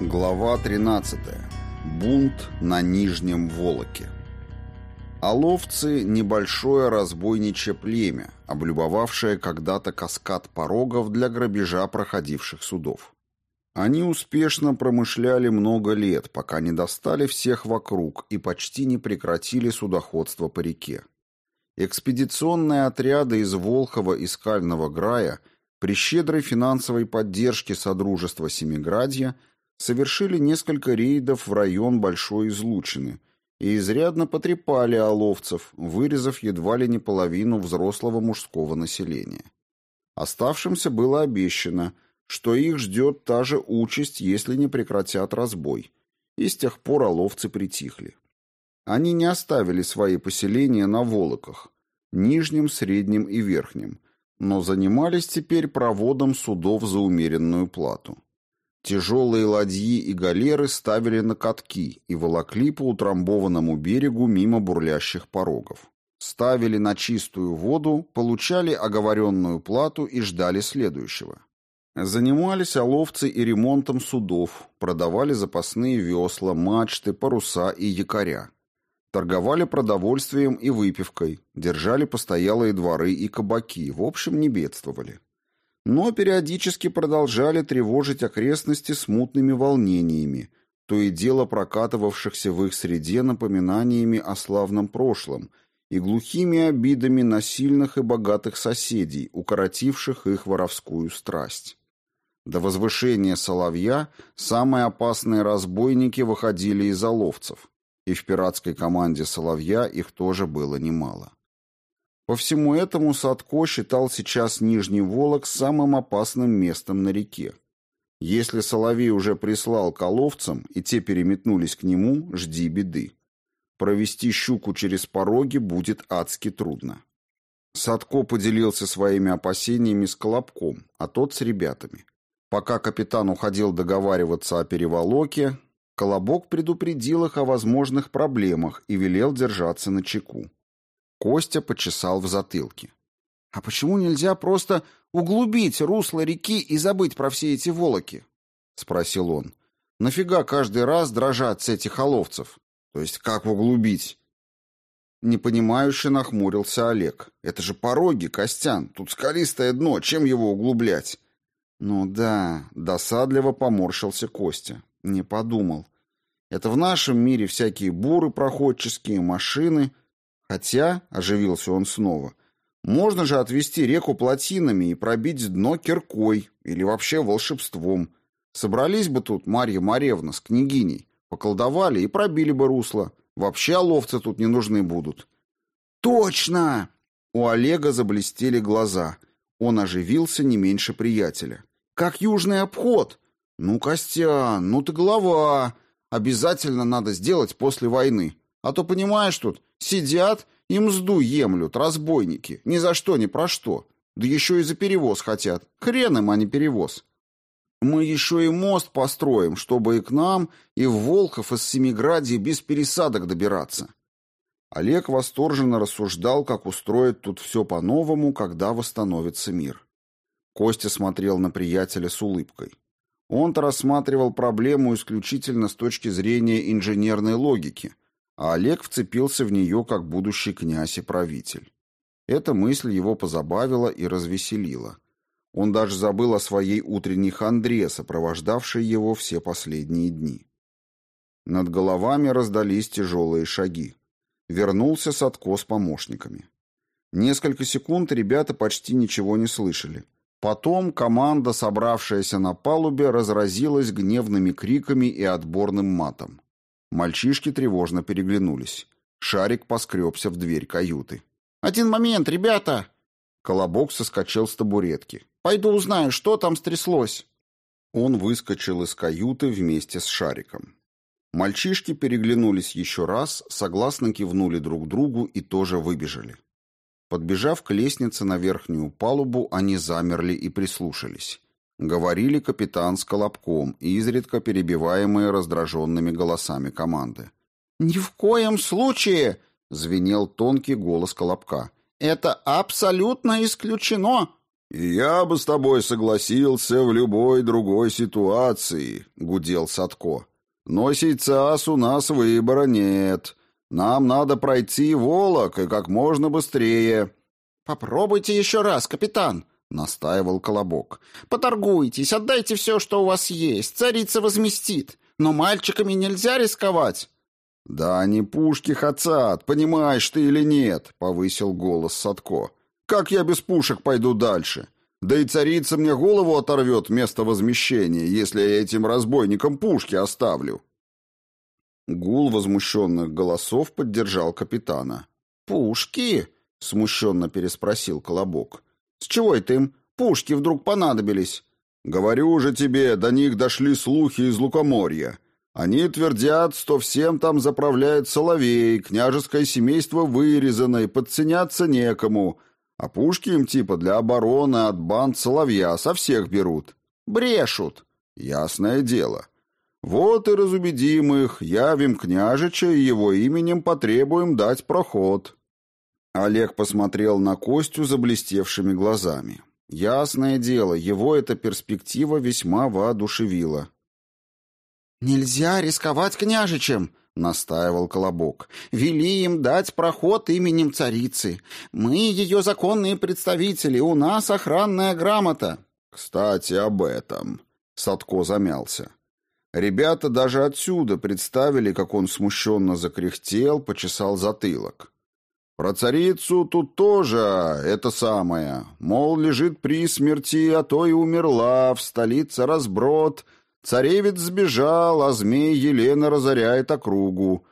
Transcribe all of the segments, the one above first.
Глава 13. Бунт на Нижнем Волоке. Оловцы – небольшое разбойничье племя, облюбовавшее когда-то каскад порогов для грабежа проходивших судов. Они успешно промышляли много лет, пока не достали всех вокруг и почти не прекратили судоходство по реке. Экспедиционные отряды из Волхова и Скального Грая при щедрой финансовой поддержке Содружества Семиградья – совершили несколько рейдов в район Большой Излучины и изрядно потрепали оловцев, вырезав едва ли не половину взрослого мужского населения. Оставшимся было обещано, что их ждет та же участь, если не прекратят разбой, и с тех пор оловцы притихли. Они не оставили свои поселения на Волоках, Нижнем, Среднем и Верхнем, но занимались теперь проводом судов за умеренную плату. Тяжелые ладьи и галеры ставили на катки и волокли по утрамбованному берегу мимо бурлящих порогов. Ставили на чистую воду, получали оговоренную плату и ждали следующего. Занимались оловцы и ремонтом судов, продавали запасные весла, мачты, паруса и якоря. Торговали продовольствием и выпивкой, держали постоялые дворы и кабаки, в общем, не бедствовали но периодически продолжали тревожить окрестности смутными волнениями, то и дело прокатывавшихся в их среде напоминаниями о славном прошлом и глухими обидами на сильных и богатых соседей, укоротивших их воровскую страсть. До возвышения Соловья самые опасные разбойники выходили из оловцев, и в пиратской команде Соловья их тоже было немало. По всему этому Садко считал сейчас Нижний Волок самым опасным местом на реке. Если Соловей уже прислал коловцам, и те переметнулись к нему, жди беды. Провести щуку через пороги будет адски трудно. Садко поделился своими опасениями с Колобком, а тот с ребятами. Пока капитан уходил договариваться о переволоке, Колобок предупредил их о возможных проблемах и велел держаться на чеку. Костя почесал в затылке. «А почему нельзя просто углубить русло реки и забыть про все эти волоки?» — спросил он. «Нафига каждый раз дрожать с этих оловцев? То есть как углубить?» Непонимающе нахмурился Олег. «Это же пороги, Костян. Тут скалистое дно. Чем его углублять?» «Ну да», — досадливо поморщился Костя. Не подумал. «Это в нашем мире всякие буры проходческие, машины...» Хотя, оживился он снова, можно же отвести реку плотинами и пробить дно киркой или вообще волшебством. Собрались бы тут Марья Маревна с княгиней, поколдовали и пробили бы русло. Вообще ловцы тут не нужны будут. Точно! У Олега заблестели глаза. Он оживился не меньше приятеля. Как южный обход. Ну, Костян, ну ты голова. Обязательно надо сделать после войны. А то, понимаешь, тут сидят и мзду емлют, разбойники, ни за что, ни про что. Да еще и за перевоз хотят. Хрен им, а не перевоз. Мы еще и мост построим, чтобы и к нам, и в Волхов из Семиградии без пересадок добираться. Олег восторженно рассуждал, как устроить тут все по-новому, когда восстановится мир. Костя смотрел на приятеля с улыбкой. Он-то рассматривал проблему исключительно с точки зрения инженерной логики – а Олег вцепился в нее как будущий князь и правитель. Эта мысль его позабавила и развеселила. Он даже забыл о своей утренней хандре, сопровождавшей его все последние дни. Над головами раздались тяжелые шаги. Вернулся Садко с помощниками. Несколько секунд ребята почти ничего не слышали. Потом команда, собравшаяся на палубе, разразилась гневными криками и отборным матом. Мальчишки тревожно переглянулись. Шарик поскребся в дверь каюты. «Один момент, ребята!» Колобок соскочил с табуретки. «Пойду узнаю, что там стряслось!» Он выскочил из каюты вместе с Шариком. Мальчишки переглянулись еще раз, согласно кивнули друг другу и тоже выбежали. Подбежав к лестнице на верхнюю палубу, они замерли и прислушались. Говорили капитан с Колобком, изредка перебиваемые раздраженными голосами команды. «Ни в коем случае!» — звенел тонкий голос Колобка. «Это абсолютно исключено! «И я бы с тобой согласился в любой другой ситуации», — гудел Садко. «Но сейчас у нас выбора нет. Нам надо пройти Волок и как можно быстрее». «Попробуйте еще раз, капитан», — настаивал Колобок. «Поторгуйтесь, отдайте все, что у вас есть. Царица возместит. Но мальчиками нельзя рисковать». «Да они пушки хотят, понимаешь ты или нет?» — повысил голос Садко. Как я без пушек пойду дальше? Да и царица мне голову оторвет вместо возмещения, если я этим разбойникам пушки оставлю. Гул возмущенных голосов поддержал капитана. «Пушки?» — смущенно переспросил Колобок. «С чего это им пушки вдруг понадобились?» «Говорю же тебе, до них дошли слухи из Лукоморья. Они твердят, что всем там заправляет Соловей, княжеское семейство вырезано, и подценяться некому, а пушки им типа для обороны от банд соловья со всех берут. Брешут. Ясное дело. Вот и разубедим их, явим княжича и его именем потребуем дать проход. Олег посмотрел на Костю заблестевшими глазами. Ясное дело, его эта перспектива весьма воодушевила. «Нельзя рисковать княжичем!» настаивал Колобок. «Вели им дать проход именем царицы. Мы ее законные представители, у нас охранная грамота». «Кстати, об этом». Садко замялся. Ребята даже отсюда представили, как он смущенно закряхтел, почесал затылок. Про царицу тут тоже это самое. Мол, лежит при смерти, а то и умерла, в столице разброд — Царевец сбежал, а змей Елена разоряет округу.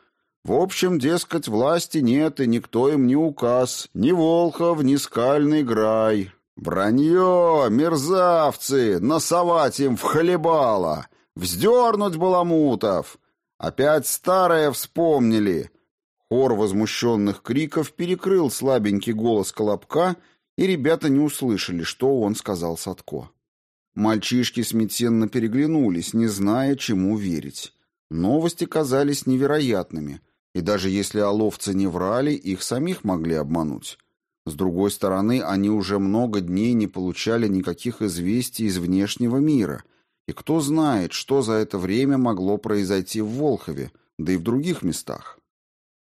В общем, дескать, власти нет, и никто им не указ. Ни Волхов, ни Скальный Грай. Вранье, мерзавцы, насовать им в хлебало. Вздернуть баламутов. Опять старое вспомнили. Хор возмущенных криков перекрыл слабенький голос Колобка, и ребята не услышали, что он сказал Садко. Мальчишки смятенно переглянулись, не зная, чему верить. Новости казались невероятными, и даже если оловцы не врали, их самих могли обмануть. С другой стороны, они уже много дней не получали никаких известий из внешнего мира, и кто знает, что за это время могло произойти в Волхове, да и в других местах.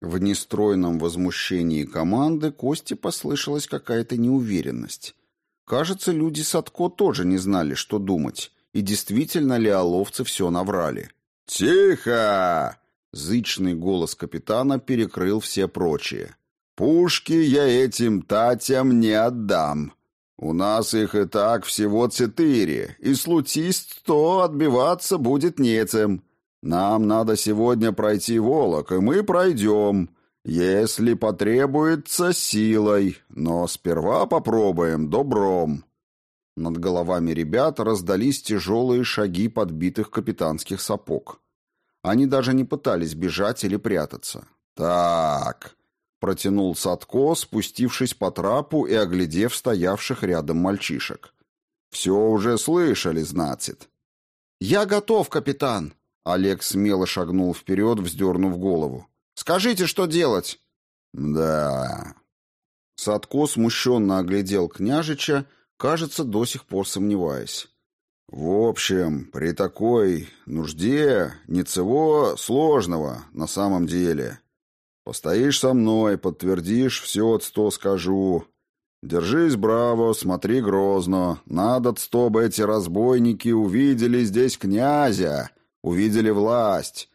В нестройном возмущении команды Кости послышалась какая-то неуверенность. Кажется, люди Садко тоже не знали, что думать, и действительно ли оловцы все наврали. «Тихо!» — зычный голос капитана перекрыл все прочие. «Пушки я этим татям не отдам. У нас их и так всего четыре, и случись то отбиваться будет нецем. Нам надо сегодня пройти Волок, и мы пройдем. «Если потребуется, силой, но сперва попробуем добром». Над головами ребят раздались тяжелые шаги подбитых капитанских сапог. Они даже не пытались бежать или прятаться. «Так», — протянул Садко, спустившись по трапу и оглядев стоявших рядом мальчишек. «Все уже слышали, значит». «Я готов, капитан», — Олег смело шагнул вперед, вздернув голову. Скажите, что делать?» «Да...» Садко смущенно оглядел княжича, кажется, до сих пор сомневаясь. «В общем, при такой нужде ничего сложного на самом деле. Постоишь со мной, подтвердишь все, что скажу. Держись браво, смотри грозно. Надо, чтобы эти разбойники увидели здесь князя, увидели власть».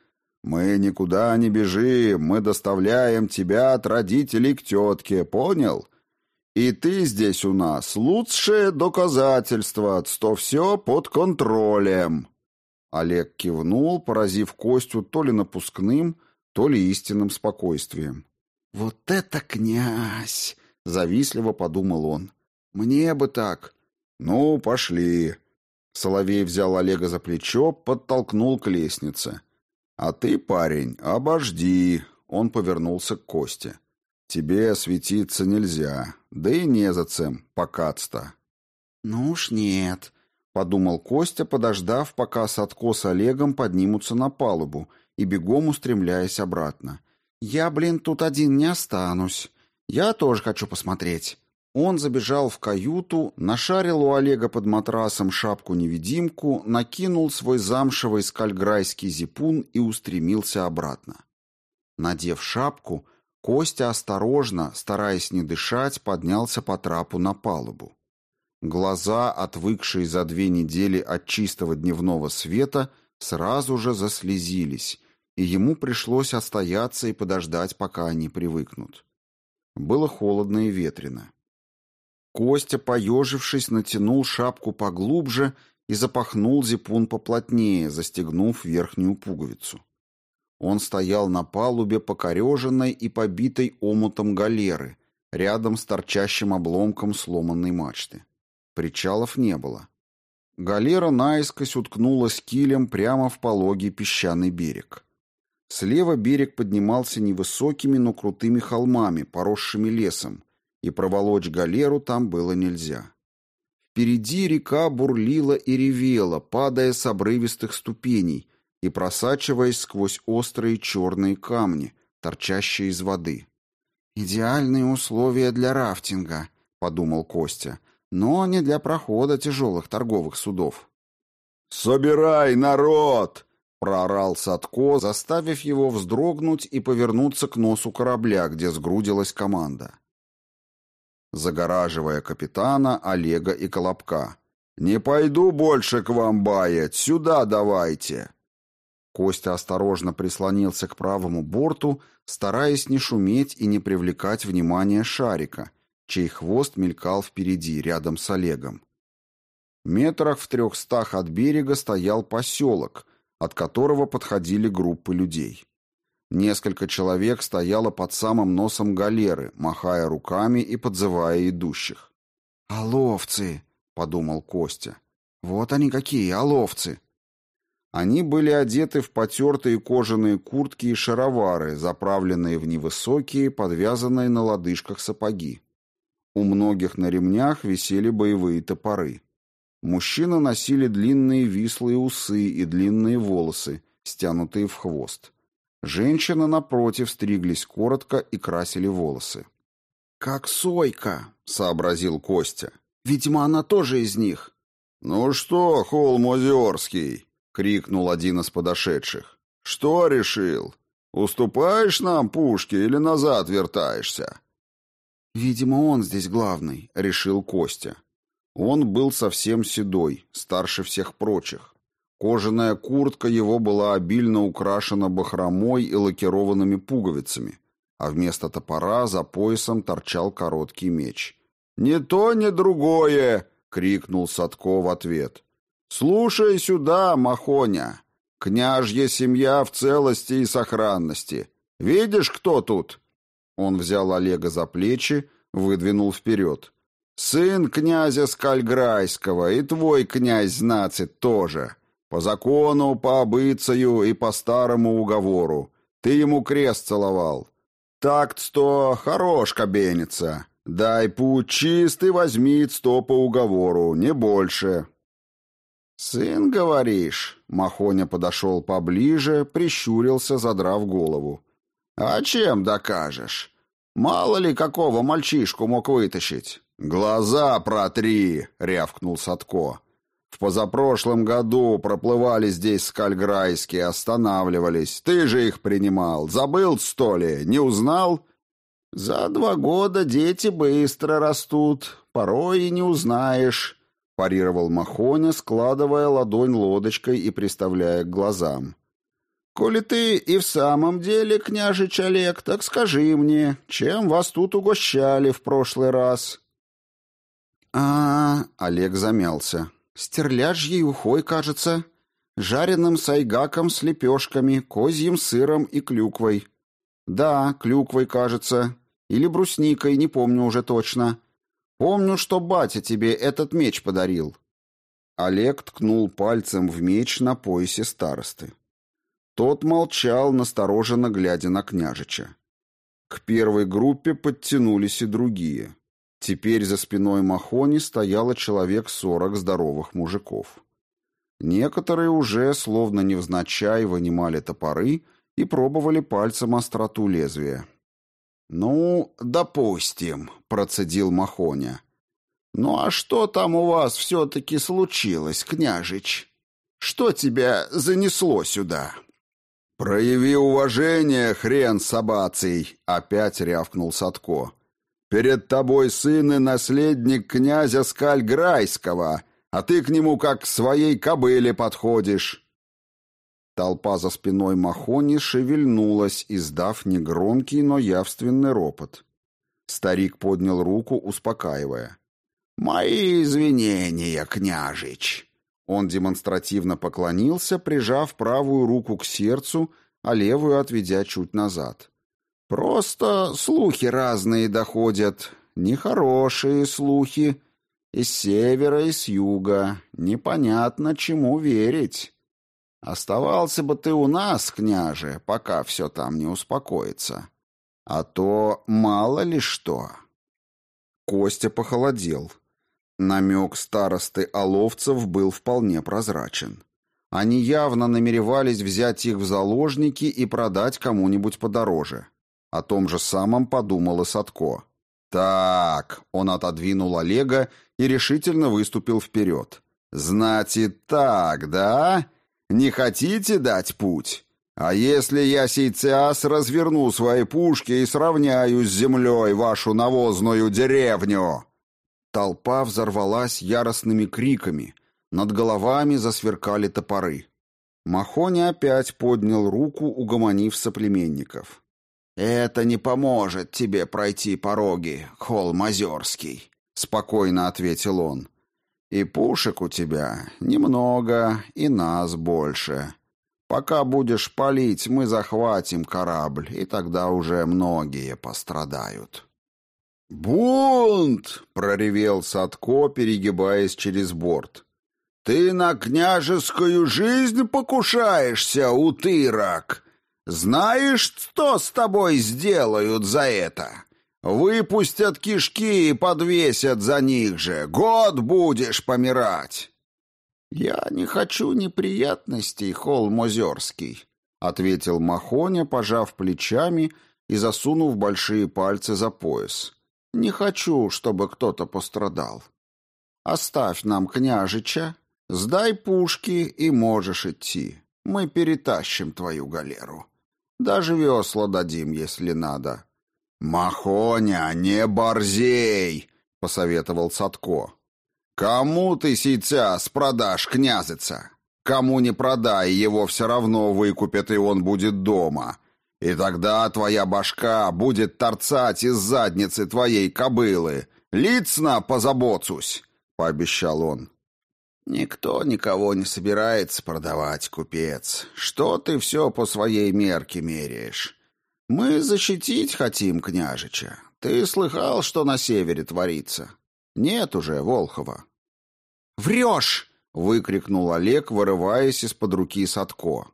Мы никуда не бежим, мы доставляем тебя от родителей к тетке, понял? И ты здесь у нас лучшее доказательство, что все под контролем». Олег кивнул, поразив Костю то ли напускным, то ли истинным спокойствием. «Вот это князь!» — завистливо подумал он. «Мне бы так!» «Ну, пошли!» Соловей взял Олега за плечо, подтолкнул к лестнице. «А ты, парень, обожди!» Он повернулся к Косте. «Тебе светиться нельзя, да и незачем, покацто». «Ну уж нет», — подумал Костя, подождав, пока Садко с Олегом поднимутся на палубу и бегом устремляясь обратно. «Я, блин, тут один не останусь. Я тоже хочу посмотреть». Он забежал в каюту, нашарил у Олега под матрасом шапку-невидимку, накинул свой замшевый скальграйский зипун и устремился обратно. Надев шапку, Костя осторожно, стараясь не дышать, поднялся по трапу на палубу. Глаза, отвыкшие за две недели от чистого дневного света, сразу же заслезились, и ему пришлось остояться и подождать, пока они привыкнут. Было холодно и ветрено. Костя, поежившись, натянул шапку поглубже и запахнул зипун поплотнее, застегнув верхнюю пуговицу. Он стоял на палубе, покореженной и побитой омутом галеры, рядом с торчащим обломком сломанной мачты. Причалов не было. Галера наискось уткнулась килем прямо в пологий песчаный берег. Слева берег поднимался невысокими, но крутыми холмами, поросшими лесом, и проволочь галеру там было нельзя. Впереди река бурлила и ревела, падая с обрывистых ступеней и просачиваясь сквозь острые черные камни, торчащие из воды. «Идеальные условия для рафтинга», — подумал Костя, «но не для прохода тяжелых торговых судов». «Собирай, народ!» — проорал Садко, заставив его вздрогнуть и повернуться к носу корабля, где сгрудилась команда загораживая капитана, Олега и Колобка. «Не пойду больше к вам баять, сюда давайте!» Костя осторожно прислонился к правому борту, стараясь не шуметь и не привлекать внимания шарика, чей хвост мелькал впереди, рядом с Олегом. Метрах в трехстах от берега стоял поселок, от которого подходили группы людей. Несколько человек стояло под самым носом галеры, махая руками и подзывая идущих. «Оловцы!» — подумал Костя. «Вот они какие, оловцы!» Они были одеты в потертые кожаные куртки и шаровары, заправленные в невысокие, подвязанные на лодыжках сапоги. У многих на ремнях висели боевые топоры. Мужчины носили длинные вислые усы и длинные волосы, стянутые в хвост. Женщины, напротив, стриглись коротко и красили волосы. «Как Сойка», — сообразил Костя. «Видимо, она тоже из них». «Ну что, Холм-Озерский?» — крикнул один из подошедших. «Что решил? Уступаешь нам пушки или назад вертаешься?» «Видимо, он здесь главный», — решил Костя. Он был совсем седой, старше всех прочих. Кожаная куртка его была обильно украшена бахромой и лакированными пуговицами, а вместо топора за поясом торчал короткий меч. «Не то, ни другое!» — крикнул Садко в ответ. «Слушай сюда, Махоня! Княжья семья в целости и сохранности. Видишь, кто тут?» Он взял Олега за плечи, выдвинул вперед. «Сын князя Скальграйского и твой князь Знацит тоже. По закону, по обыцию и по старому уговору. Ты ему крест целовал. Так-то хорош кабеница. Дай путь чистый, возьми сто по уговору, не больше. Сын, говоришь? Махоня подошел поближе, прищурился, задрав голову. А чем докажешь? Мало ли какого мальчишку мог вытащить. Глаза протри, рявкнул Садко. В позапрошлом году проплывали здесь скальграйские, останавливались. Ты же их принимал. Забыл, что ли? Не узнал? За два года дети быстро растут. Порой и не узнаешь, — парировал Махоня, складывая ладонь лодочкой и приставляя к глазам. «Коли ты и в самом деле княжич Олег, так скажи мне, чем вас тут угощали в прошлый раз?» «А...» — Олег замялся. Стерляжьей ухой, кажется, жареным сайгаком с лепешками, козьим сыром и клюквой. Да, клюквой, кажется, или брусникой, не помню уже точно. Помню, что батя тебе этот меч подарил. Олег ткнул пальцем в меч на поясе старосты. Тот молчал, настороженно глядя на княжича. К первой группе подтянулись и другие. Теперь за спиной Махони стояло человек сорок здоровых мужиков. Некоторые уже, словно невзначай, вынимали топоры и пробовали пальцем остроту лезвия. Ну, допустим, процедил Махоня. Ну а что там у вас все-таки случилось, княжич? Что тебя занесло сюда? Прояви уважение, хрен собаций, опять рявкнул Садко. Перед тобой сын и наследник князя Скальграйского, а ты к нему как к своей кобыле подходишь. Толпа за спиной Махони шевельнулась, издав негромкий, но явственный ропот. Старик поднял руку, успокаивая. «Мои извинения, княжич!» Он демонстративно поклонился, прижав правую руку к сердцу, а левую отведя чуть назад. «Просто слухи разные доходят, нехорошие слухи, из севера и с юга, непонятно, чему верить. Оставался бы ты у нас, княже, пока все там не успокоится. А то мало ли что». Костя похолодел. Намек старосты Оловцев был вполне прозрачен. Они явно намеревались взять их в заложники и продать кому-нибудь подороже. О том же самом подумал и Садко. «Так», — он отодвинул Олега и решительно выступил вперед. «Значит так, да? Не хотите дать путь? А если я сейчас разверну свои пушки и сравняю с землей вашу навозную деревню?» Толпа взорвалась яростными криками. Над головами засверкали топоры. Махони опять поднял руку, угомонив соплеменников. «Это не поможет тебе пройти пороги, холм Озерский», — спокойно ответил он. «И пушек у тебя немного, и нас больше. Пока будешь палить, мы захватим корабль, и тогда уже многие пострадают». «Бунт!» — проревел Садко, перегибаясь через борт. «Ты на княжескую жизнь покушаешься, утырок! Знаешь, что с тобой сделают за это? Выпустят кишки и подвесят за них же. Год будешь помирать!» «Я не хочу неприятностей, холм Озерский», — ответил Махоня, пожав плечами и засунув большие пальцы за пояс. Не хочу, чтобы кто-то пострадал. Оставь нам княжича, сдай пушки и можешь идти. Мы перетащим твою галеру. Даже весла дадим, если надо. Махоня, не борзей, посоветовал Садко. Кому ты сейчас продашь князица? Кому не продай, его все равно выкупят, и он будет дома. И тогда твоя башка будет торцать из задницы твоей кобылы. Лицно позаботусь, — пообещал он. Никто никого не собирается продавать, купец. Что ты все по своей мерке меряешь? Мы защитить хотим княжича. Ты слыхал, что на севере творится? Нет уже Волхова. «Врешь!» — выкрикнул Олег, вырываясь из-под руки Садко.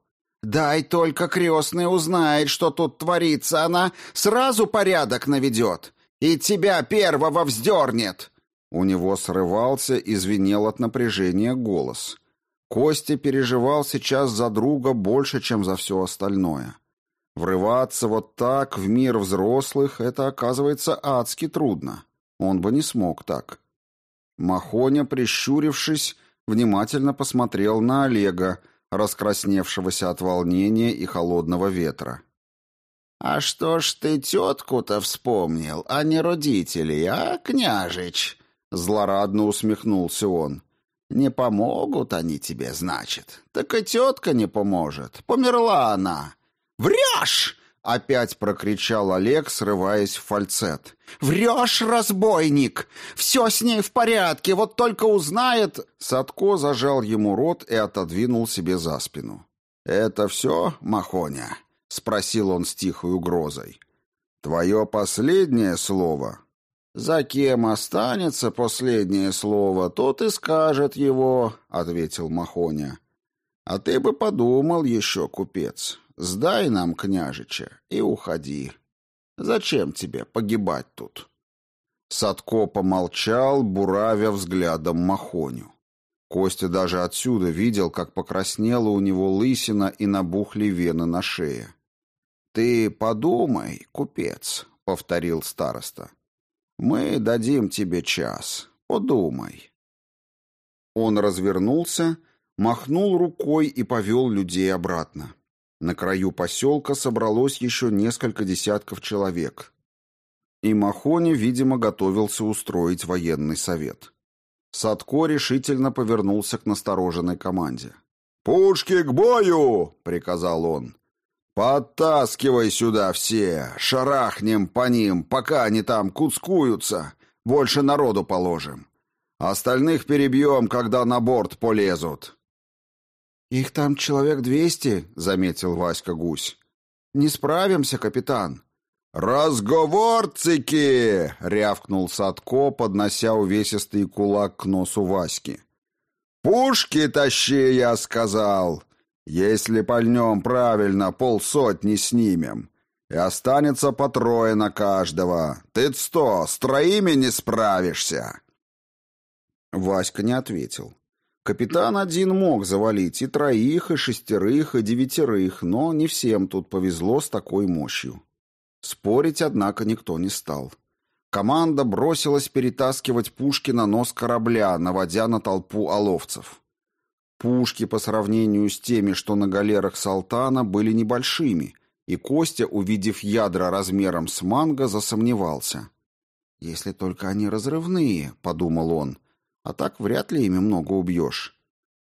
Дай только крестный узнает, что тут творится, она сразу порядок наведет и тебя первого вздернет. У него срывался и звенел от напряжения голос. Костя переживал сейчас за друга больше, чем за все остальное. Врываться вот так в мир взрослых — это, оказывается, адски трудно. Он бы не смог так. Махоня, прищурившись, внимательно посмотрел на Олега, раскрасневшегося от волнения и холодного ветра. «А что ж ты тетку-то вспомнил, а не родителей, а, княжич?» Злорадно усмехнулся он. «Не помогут они тебе, значит. Так и тетка не поможет. Померла она». «Врешь!» Опять прокричал Олег, срываясь в фальцет. «Врешь, разбойник! Все с ней в порядке, вот только узнает...» Садко зажал ему рот и отодвинул себе за спину. «Это все, Махоня?» — спросил он с тихой угрозой. «Твое последнее слово?» «За кем останется последнее слово, тот и скажет его», — ответил Махоня. «А ты бы подумал еще, купец. Сдай нам княжича и уходи. Зачем тебе погибать тут?» Садко помолчал, буравя взглядом Махоню. Костя даже отсюда видел, как покраснела у него лысина и набухли вены на шее. «Ты подумай, купец, повторил староста. Мы дадим тебе час. Подумай. Он развернулся, махнул рукой и повел людей обратно. На краю поселка собралось еще несколько десятков человек. И Махони, видимо, готовился устроить военный совет. Садко решительно повернулся к настороженной команде. «Пушки к бою!» — приказал он. «Подтаскивай сюда все! Шарахнем по ним, пока они там куцкуются! Больше народу положим! Остальных перебьем, когда на борт полезут!» «Их там человек двести», — заметил Васька Гусь. «Не справимся, капитан». «Разговорцики!» — рявкнул Садко, поднося увесистый кулак к носу Васьки. «Пушки тащи, я сказал! Если пальнем правильно, полсотни снимем. И останется по трое на каждого. Ты сто, с троими не справишься!» Васька не ответил. Капитан один мог завалить и троих, и шестерых, и девятерых, но не всем тут повезло с такой мощью. Спорить, однако, никто не стал. Команда бросилась перетаскивать пушки на нос корабля, наводя на толпу оловцев. Пушки по сравнению с теми, что на галерах Салтана, были небольшими, и Костя, увидев ядра размером с манго, засомневался. «Если только они разрывные», — подумал он, а так вряд ли ими много убьешь.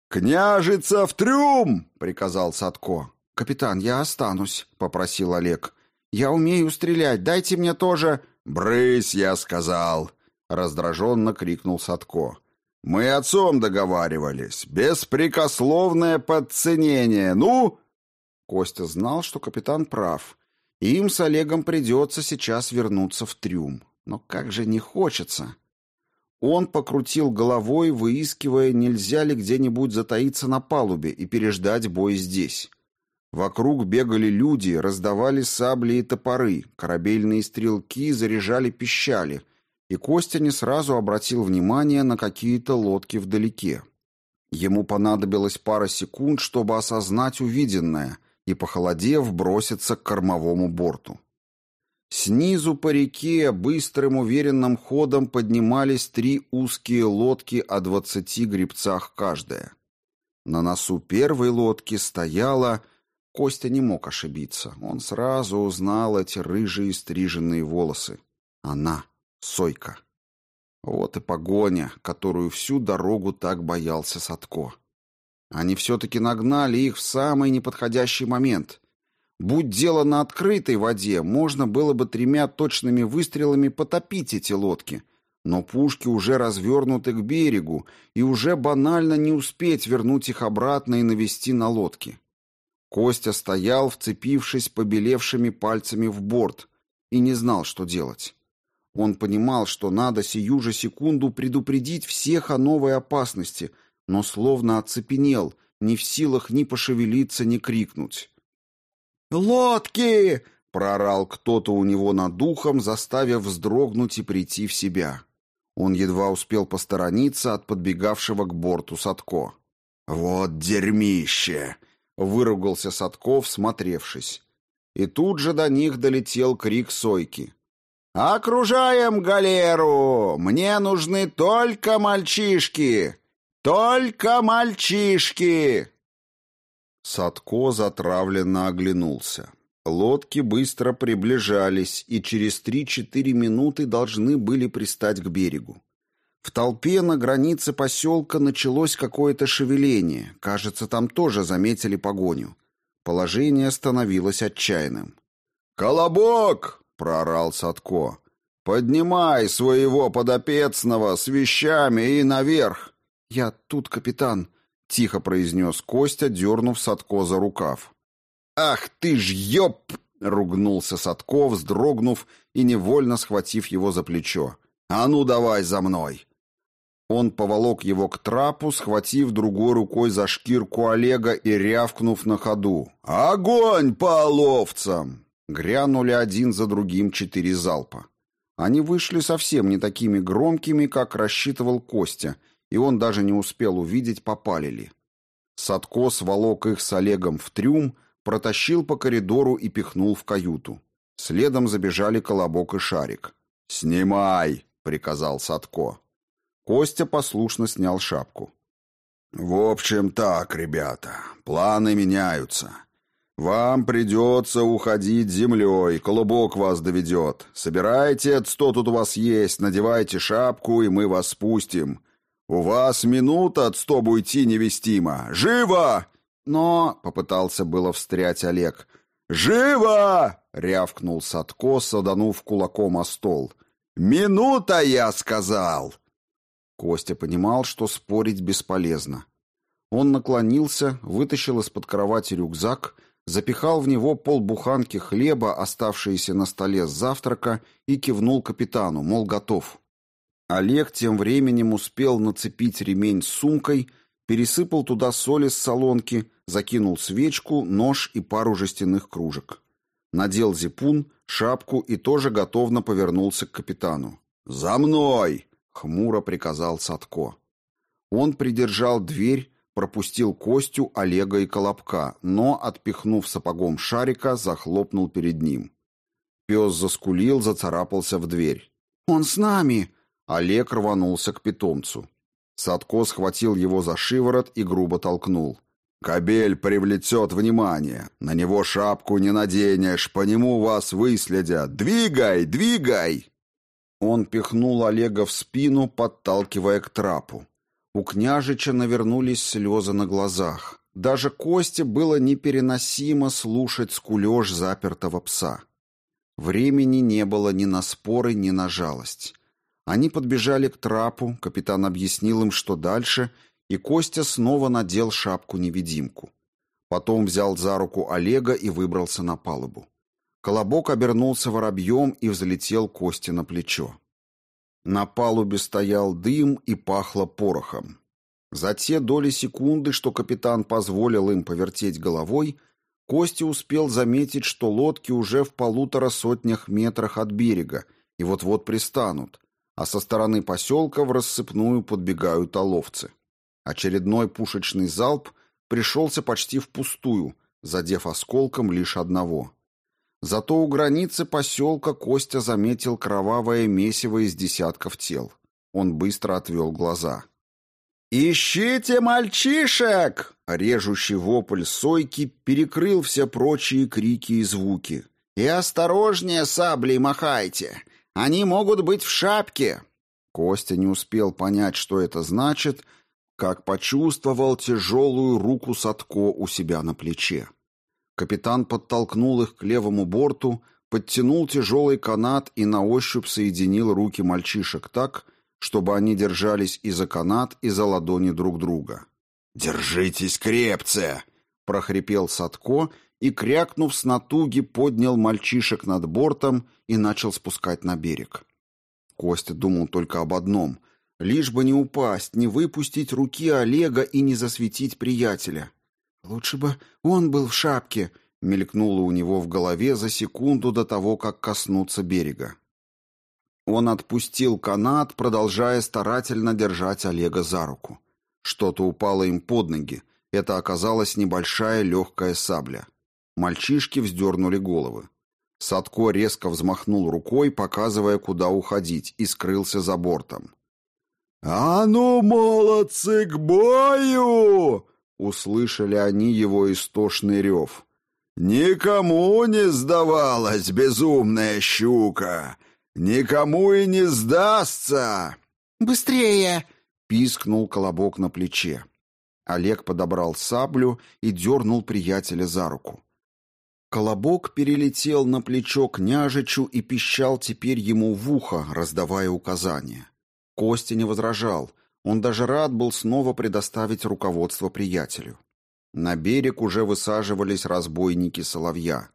«Княжица в трюм!» — приказал Садко. «Капитан, я останусь», — попросил Олег. «Я умею стрелять, дайте мне тоже...» «Брысь, я сказал!» — раздраженно крикнул Садко. «Мы отцом договаривались. Беспрекословное подценение. Ну...» Костя знал, что капитан прав. Им с Олегом придется сейчас вернуться в трюм. Но как же не хочется. Он покрутил головой, выискивая, нельзя ли где-нибудь затаиться на палубе и переждать бой здесь. Вокруг бегали люди, раздавали сабли и топоры, корабельные стрелки заряжали пищали, и Костя не сразу обратил внимание на какие-то лодки вдалеке. Ему понадобилось пара секунд, чтобы осознать увиденное и, похолодев, броситься к кормовому борту. Снизу по реке быстрым уверенным ходом поднимались три узкие лодки о двадцати гребцах каждая. На носу первой лодки стояла... Костя не мог ошибиться. Он сразу узнал эти рыжие стриженные волосы. Она, Сойка. Вот и погоня, которую всю дорогу так боялся Садко. Они все-таки нагнали их в самый неподходящий момент — Будь дело на открытой воде, можно было бы тремя точными выстрелами потопить эти лодки. Но пушки уже развернуты к берегу, и уже банально не успеть вернуть их обратно и навести на лодки. Костя стоял, вцепившись побелевшими пальцами в борт, и не знал, что делать. Он понимал, что надо сию же секунду предупредить всех о новой опасности, но словно оцепенел, не в силах ни пошевелиться, ни крикнуть. «Лодки!» — проорал кто-то у него над духом, заставив вздрогнуть и прийти в себя. Он едва успел посторониться от подбегавшего к борту Садко. «Вот дерьмище!» — выругался Садков, смотревшись. И тут же до них долетел крик Сойки. «Окружаем галеру! Мне нужны только мальчишки! Только мальчишки!» Садко затравленно оглянулся. Лодки быстро приближались и через три-четыре минуты должны были пристать к берегу. В толпе на границе поселка началось какое-то шевеление. Кажется, там тоже заметили погоню. Положение становилось отчаянным. «Колобок!» — проорал Садко. «Поднимай своего подопецного с вещами и наверх!» «Я тут, капитан!» — тихо произнес Костя, дернув Садко за рукав. «Ах ты ж ёп!» — ругнулся Садко, вздрогнув и невольно схватив его за плечо. «А ну давай за мной!» Он поволок его к трапу, схватив другой рукой за шкирку Олега и рявкнув на ходу. «Огонь по оловцам!» Грянули один за другим четыре залпа. Они вышли совсем не такими громкими, как рассчитывал Костя, и он даже не успел увидеть, попали ли. Садко сволок их с Олегом в трюм, протащил по коридору и пихнул в каюту. Следом забежали Колобок и Шарик. «Снимай!» — приказал Садко. Костя послушно снял шапку. «В общем так, ребята, планы меняются. Вам придется уходить землей, колобок вас доведет. Собирайте, что тут у вас есть, надевайте шапку, и мы вас спустим. У вас минута, чтобы уйти невестимо. Живо!» «Но...» — попытался было встрять Олег. «Живо!» — рявкнул Садко, саданув кулаком о стол. «Минута, я сказал!» Костя понимал, что спорить бесполезно. Он наклонился, вытащил из-под кровати рюкзак, запихал в него полбуханки хлеба, оставшиеся на столе с завтрака, и кивнул капитану, мол, готов. Олег тем временем успел нацепить ремень с сумкой, пересыпал туда соли с солонки, закинул свечку, нож и пару жестяных кружек. Надел зипун, шапку и тоже готовно повернулся к капитану. «За мной!» — хмуро приказал Садко. Он придержал дверь, пропустил Костю, Олега и Колобка, но, отпихнув сапогом шарика, захлопнул перед ним. Пес заскулил, зацарапался в дверь. «Он с нами!» Олег рванулся к питомцу. Садко схватил его за шиворот и грубо толкнул. «Кобель привлечет внимание. На него шапку не наденешь, по нему вас выследят. Двигай, двигай!» Он пихнул Олега в спину, подталкивая к трапу. У княжича навернулись слезы на глазах. Даже Косте было непереносимо слушать скулеж запертого пса. Времени не было ни на споры, ни на жалость. Они подбежали к трапу, капитан объяснил им, что дальше, и Костя снова надел шапку-невидимку. Потом взял за руку Олега и выбрался на палубу. Колобок обернулся воробьем и взлетел Косте на плечо. На палубе стоял дым и пахло порохом. За те доли секунды, что капитан позволил им повертеть головой, Костя успел заметить, что лодки уже в полутора сотнях метрах от берега и вот-вот пристанут, а со стороны поселка в рассыпную подбегают оловцы. Очередной пушечный залп пришелся почти впустую, задев осколком лишь одного. Зато у границы поселка Костя заметил кровавое месиво из десятков тел. Он быстро отвел глаза. «Ищите мальчишек!» Режущий вопль сойки перекрыл все прочие крики и звуки. «И осторожнее саблей махайте! Они могут быть в шапке!» Костя не успел понять, что это значит, как почувствовал тяжелую руку Садко у себя на плече. Капитан подтолкнул их к левому борту, подтянул тяжелый канат и на ощупь соединил руки мальчишек так, чтобы они держались и за канат, и за ладони друг друга. «Держитесь крепце!» — прохрипел Садко и, крякнув с натуги, поднял мальчишек над бортом и начал спускать на берег. Костя думал только об одном — лишь бы не упасть, не выпустить руки Олега и не засветить приятеля. «Лучше бы он был в шапке», — мелькнуло у него в голове за секунду до того, как коснуться берега. Он отпустил канат, продолжая старательно держать Олега за руку. Что-то упало им под ноги. Это оказалась небольшая легкая сабля. Мальчишки вздернули головы. Садко резко взмахнул рукой, показывая, куда уходить, и скрылся за бортом. «А ну, молодцы, к бою!» Услышали они его истошный рев. «Никому не сдавалась безумная щука! Никому и не сдастся!» «Быстрее!» — пискнул колобок на плече. Олег подобрал саблю и дернул приятеля за руку. Колобок перелетел на плечо княжичу и пищал теперь ему в ухо, раздавая указания. Костя не возражал, он даже рад был снова предоставить руководство приятелю. На берег уже высаживались разбойники соловья.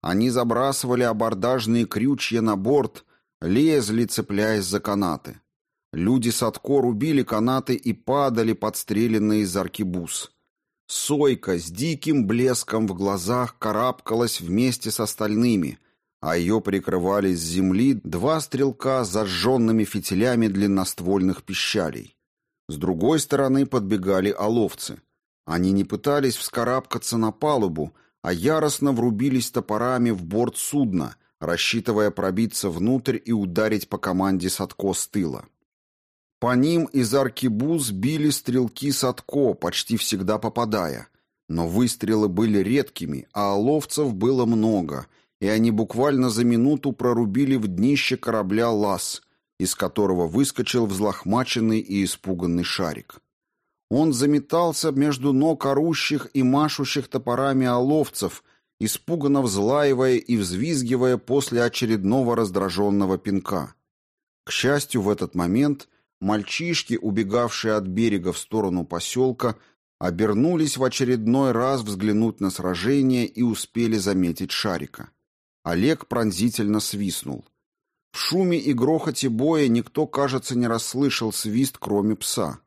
Они забрасывали абордажные крючья на борт, лезли, цепляясь за канаты. Люди Садко рубили канаты и падали, подстреленные из аркебуз. Сойка с диким блеском в глазах карабкалась вместе с остальными, а ее прикрывали с земли два стрелка с зажженными фитилями длинноствольных пищалей. С другой стороны подбегали оловцы. Они не пытались вскарабкаться на палубу, а яростно врубились топорами в борт судна, рассчитывая пробиться внутрь и ударить по команде Садко с тыла. По ним из аркибуз били стрелки Садко, почти всегда попадая. Но выстрелы были редкими, а оловцев было много, и они буквально за минуту прорубили в днище корабля лаз, из которого выскочил взлохмаченный и испуганный шарик. Он заметался между ног орущих и машущих топорами оловцев, испуганно взлаивая и взвизгивая после очередного раздраженного пинка. К счастью, в этот момент мальчишки, убегавшие от берега в сторону поселка, обернулись в очередной раз взглянуть на сражение и успели заметить шарика. Олег пронзительно свистнул. В шуме и грохоте боя никто, кажется, не расслышал свист, кроме пса.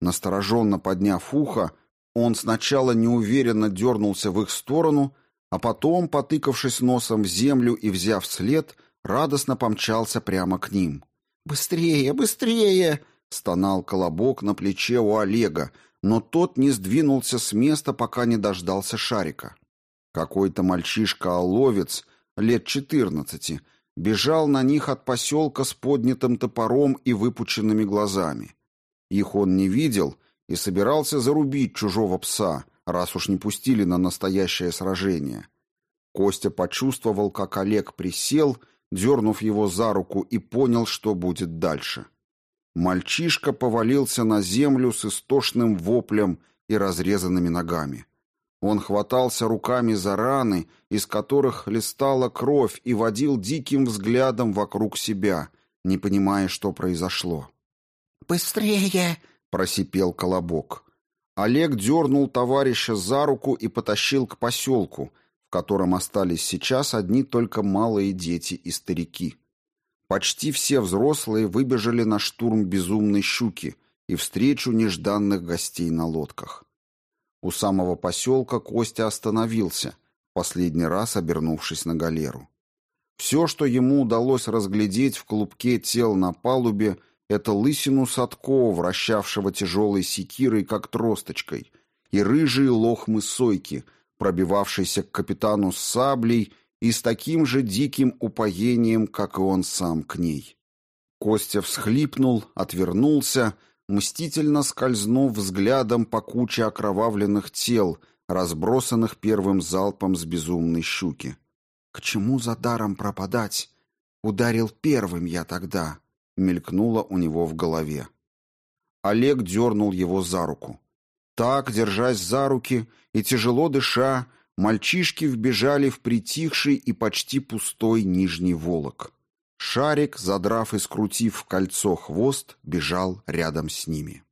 Настороженно подняв ухо, он сначала неуверенно дернулся в их сторону, а потом, потыкавшись носом в землю и взяв след, радостно помчался прямо к ним. «Быстрее, быстрее!» — стонал колобок на плече у Олега, но тот не сдвинулся с места, пока не дождался шарика. Какой-то мальчишка-оловец, лет четырнадцати, бежал на них от поселка с поднятым топором и выпученными глазами. Их он не видел и собирался зарубить чужого пса — раз уж не пустили на настоящее сражение. Костя почувствовал, как Олег присел, дернув его за руку, и понял, что будет дальше. Мальчишка повалился на землю с истошным воплем и разрезанными ногами. Он хватался руками за раны, из которых листала кровь, и водил диким взглядом вокруг себя, не понимая, что произошло. «Быстрее!» — просипел Колобок. Олег дернул товарища за руку и потащил к поселку, в котором остались сейчас одни только малые дети и старики. Почти все взрослые выбежали на штурм безумной щуки и встречу нежданных гостей на лодках. У самого поселка Костя остановился, последний раз обернувшись на галеру. Все, что ему удалось разглядеть в клубке тел на палубе – это лысину Садко, вращавшего тяжелой секирой, как тросточкой, и рыжие лохмы сойки, пробивавшейся к капитану с саблей и с таким же диким упоением, как и он сам к ней. Костя всхлипнул, отвернулся, мстительно скользнув взглядом по куче окровавленных тел, разбросанных первым залпом с безумной щуки. «К чему за даром пропадать? Ударил первым я тогда» мелькнуло у него в голове. Олег дернул его за руку. Так, держась за руки и тяжело дыша, мальчишки вбежали в притихший и почти пустой нижний волок. Шарик, задрав и скрутив в кольцо хвост, бежал рядом с ними.